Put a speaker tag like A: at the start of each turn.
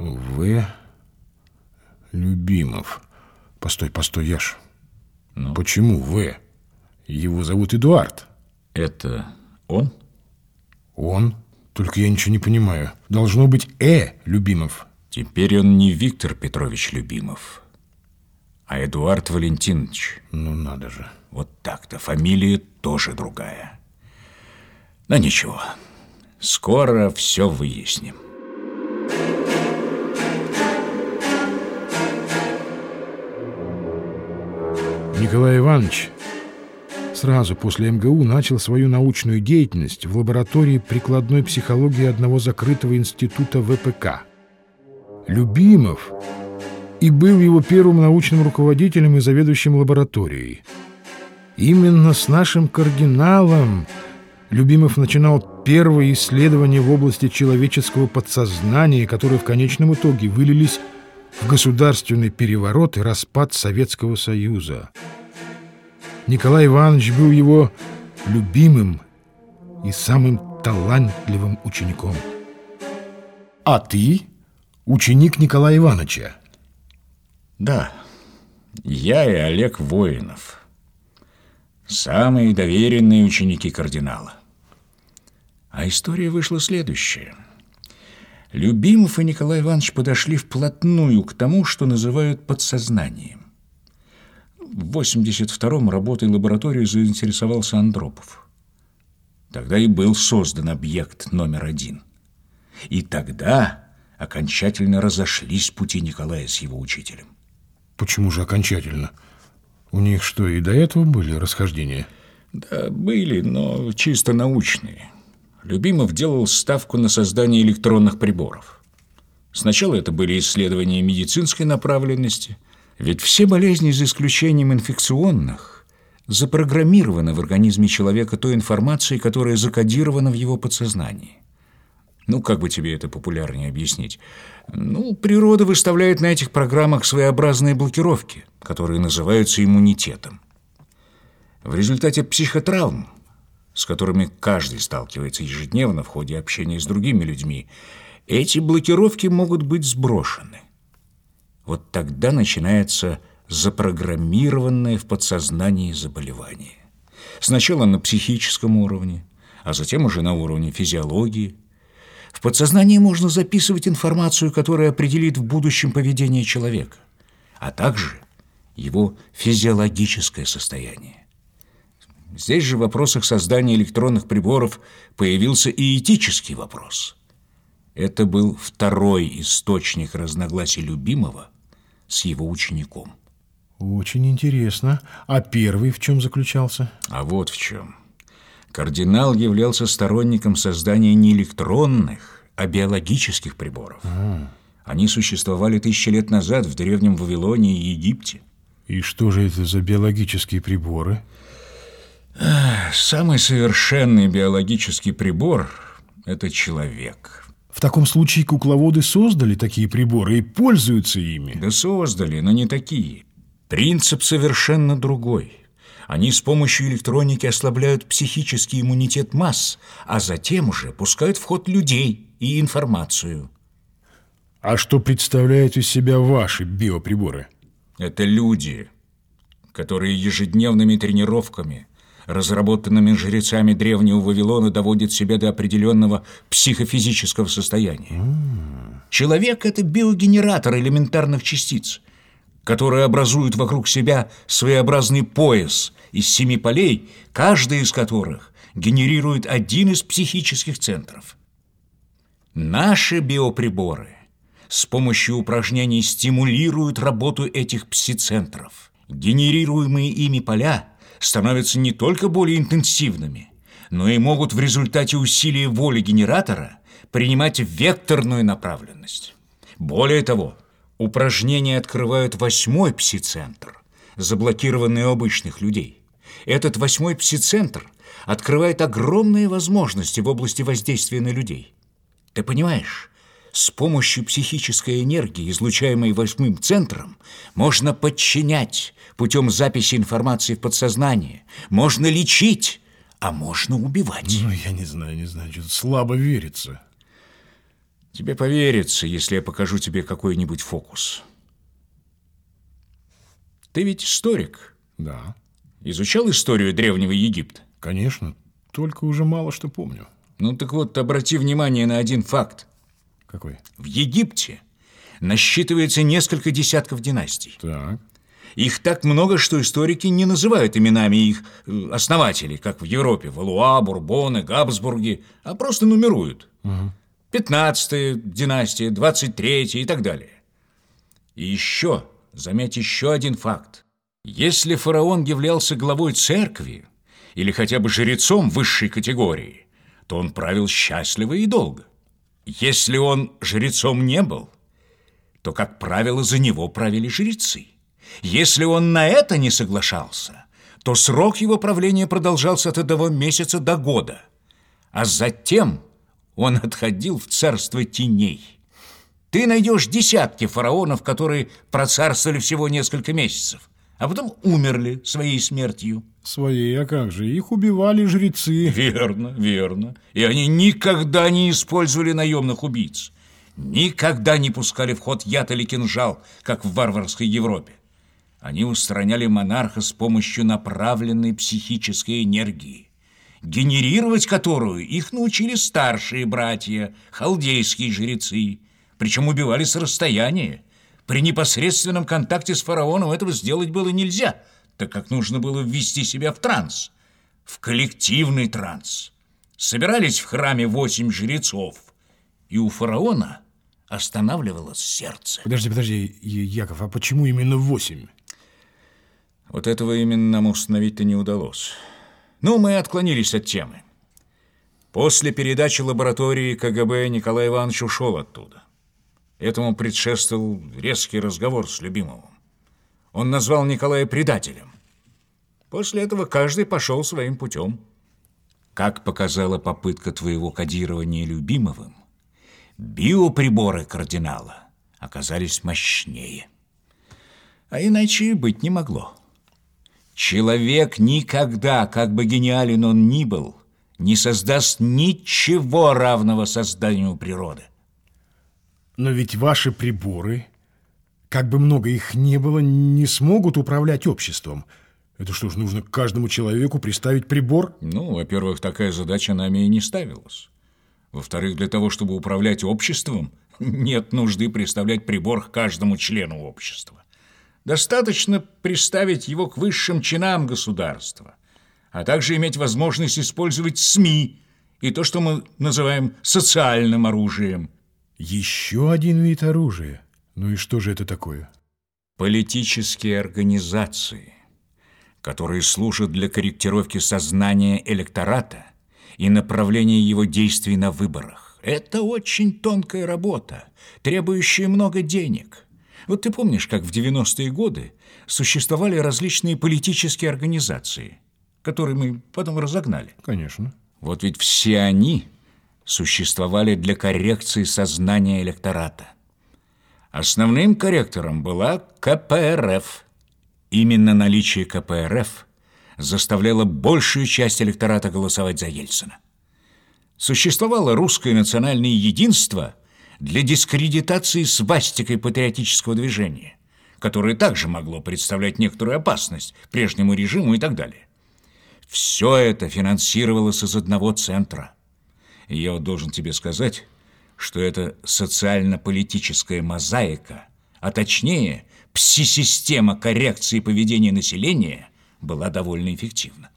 A: В. Любимов. Постой, постой, Яш.
B: Ну?
A: Почему В? Его зовут Эдуард.
B: Это он?
A: Он? Только я ничего не понимаю. Должно быть Э. Любимов.
B: Теперь он не Виктор Петрович Любимов, а Эдуард Валентинович.
A: Ну, надо же.
B: Вот так-то. Фамилия тоже другая. Но ничего. Скоро все выясним.
A: Николай Иванович сразу после МГУ начал свою научную деятельность в лаборатории прикладной психологии одного закрытого института ВПК. Любимов и был его первым научным руководителем и заведующим лабораторией. Именно с нашим кардиналом Любимов начинал первые исследования в области человеческого подсознания, которые в конечном итоге вылились в государственный переворот и распад Советского Союза. Николай Иванович был его любимым и самым талантливым учеником. А ты ученик Николая Ивановича?
B: Да, я и Олег Воинов. Самые доверенные ученики кардинала. А история вышла следующая. Любимов и Николай Иванович подошли вплотную к тому, что называют подсознанием. В 82-м работой лаборатории заинтересовался Андропов. Тогда и был создан объект номер один. И тогда окончательно разошлись пути Николая с его учителем.
A: Почему же окончательно? У них что, и до этого были расхождения?
B: Да, были, но чисто научные. Любимов делал ставку на создание электронных приборов. Сначала это были исследования медицинской направленности, ведь все болезни, за исключением инфекционных, запрограммированы в организме человека той информацией, которая закодирована в его подсознании. Ну, как бы тебе это популярнее объяснить? Ну, природа выставляет на этих программах своеобразные блокировки, которые называются иммунитетом. В результате психотравм с которыми каждый сталкивается ежедневно в ходе общения с другими людьми, эти блокировки могут быть сброшены. Вот тогда начинается запрограммированное в подсознании заболевание. Сначала на психическом уровне, а затем уже на уровне физиологии. В подсознании можно записывать информацию, которая определит в будущем поведение человека, а также его физиологическое состояние. Здесь же в вопросах создания электронных приборов появился и этический вопрос. Это был второй источник разногласий любимого с его учеником.
A: Очень интересно. А первый в чем заключался?
B: А вот в чем. Кардинал являлся сторонником создания не электронных, а биологических приборов. А. Они существовали тысячи лет назад в древнем Вавилоне и Египте.
A: И что же это за биологические приборы?
B: Самый совершенный биологический прибор – это человек.
A: В таком случае кукловоды создали такие приборы и пользуются ими?
B: Да создали, но не такие. Принцип совершенно другой. Они с помощью электроники ослабляют психический иммунитет масс, а затем уже пускают в ход людей и информацию.
A: А что представляют из себя ваши биоприборы?
B: Это люди, которые ежедневными тренировками – разработанными жрецами древнего Вавилона, доводит себя до определенного психофизического состояния. Человек – это биогенератор элементарных частиц, которые образуют вокруг себя своеобразный пояс из семи полей, каждый из которых генерирует один из психических центров. Наши биоприборы с помощью упражнений стимулируют работу этих пси-центров. Генерируемые ими поля – становятся не только более интенсивными, но и могут в результате усилия воли генератора принимать векторную направленность. Более того, упражнения открывают восьмой пси-центр, заблокированный обычных людей. Этот восьмой пси-центр открывает огромные возможности в области воздействия на людей. Ты понимаешь, с помощью психической энергии, излучаемой восьмым центром, можно подчинять путем записи информации в подсознание, можно лечить, а можно убивать.
A: Ну, я не знаю, не знаю, что-то слабо верится.
B: Тебе поверится, если я покажу тебе какой-нибудь фокус. Ты ведь историк.
A: Да.
B: Изучал историю Древнего Египта?
A: Конечно, только уже мало что помню.
B: Ну так вот, обрати внимание на один факт.
A: Какой?
B: В Египте насчитывается несколько десятков династий.
A: Так.
B: Их так много, что историки не называют именами их э, основателей, как в Европе, Валуа, Бурбоны, Габсбурги, а просто нумеруют.
A: Угу.
B: 15 династия, 23 и так далее. И еще, заметь еще один факт. Если фараон являлся главой церкви или хотя бы жрецом высшей категории, то он правил счастливо и долго. Если он жрецом не был, то, как правило, за него правили жрецы. Если он на это не соглашался, то срок его правления продолжался от одного месяца до года, а затем он отходил в царство теней. Ты найдешь десятки фараонов, которые процарствовали всего несколько месяцев, а потом умерли своей смертью.
A: Своей, а как же? Их убивали жрецы.
B: Верно, верно. И они никогда не использовали наемных убийц. Никогда не пускали в ход яд или кинжал, как в варварской Европе. Они устраняли монарха с помощью направленной психической энергии, генерировать которую их научили старшие братья, халдейские жрецы, причем убивали с расстояния. При непосредственном контакте с фараоном этого сделать было нельзя, так как нужно было ввести себя в транс, в коллективный транс. Собирались в храме восемь жрецов, и у фараона останавливалось сердце.
A: Подожди, подожди, Яков, а почему именно восемь?
B: Вот этого именно нам установить-то не удалось. Ну, мы отклонились от темы. После передачи лаборатории КГБ Николай Иванович ушел оттуда. Этому предшествовал резкий разговор с Любимовым. Он назвал Николая предателем. После этого каждый пошел своим путем. Как показала попытка твоего кодирования Любимовым, биоприборы кардинала оказались мощнее. А иначе быть не могло. Человек никогда, как бы гениален он ни был, не создаст ничего равного созданию природы.
A: Но ведь ваши приборы, как бы много их не было, не смогут управлять обществом. Это что ж, нужно каждому человеку приставить прибор?
B: Ну, во-первых, такая задача нами и не ставилась. Во-вторых, для того, чтобы управлять обществом, нет нужды приставлять прибор к каждому члену общества. Достаточно приставить его к высшим чинам государства, а также иметь возможность использовать СМИ и то, что мы называем социальным оружием.
A: Еще один вид оружия. Ну и что же это такое?
B: Политические организации, которые служат для корректировки сознания электората и направления его действий на выборах. Это очень тонкая работа, требующая много денег – вот ты помнишь, как в 90-е годы существовали различные политические организации, которые мы потом разогнали?
A: Конечно.
B: Вот ведь все они существовали для коррекции сознания электората. Основным корректором была КПРФ. Именно наличие КПРФ заставляло большую часть электората голосовать за Ельцина. Существовало русское национальное единство – для дискредитации свастикой патриотического движения, которое также могло представлять некоторую опасность прежнему режиму и так далее. Все это финансировалось из одного центра. И я вот должен тебе сказать, что эта социально-политическая мозаика, а точнее пси-система коррекции поведения населения, была довольно эффективна.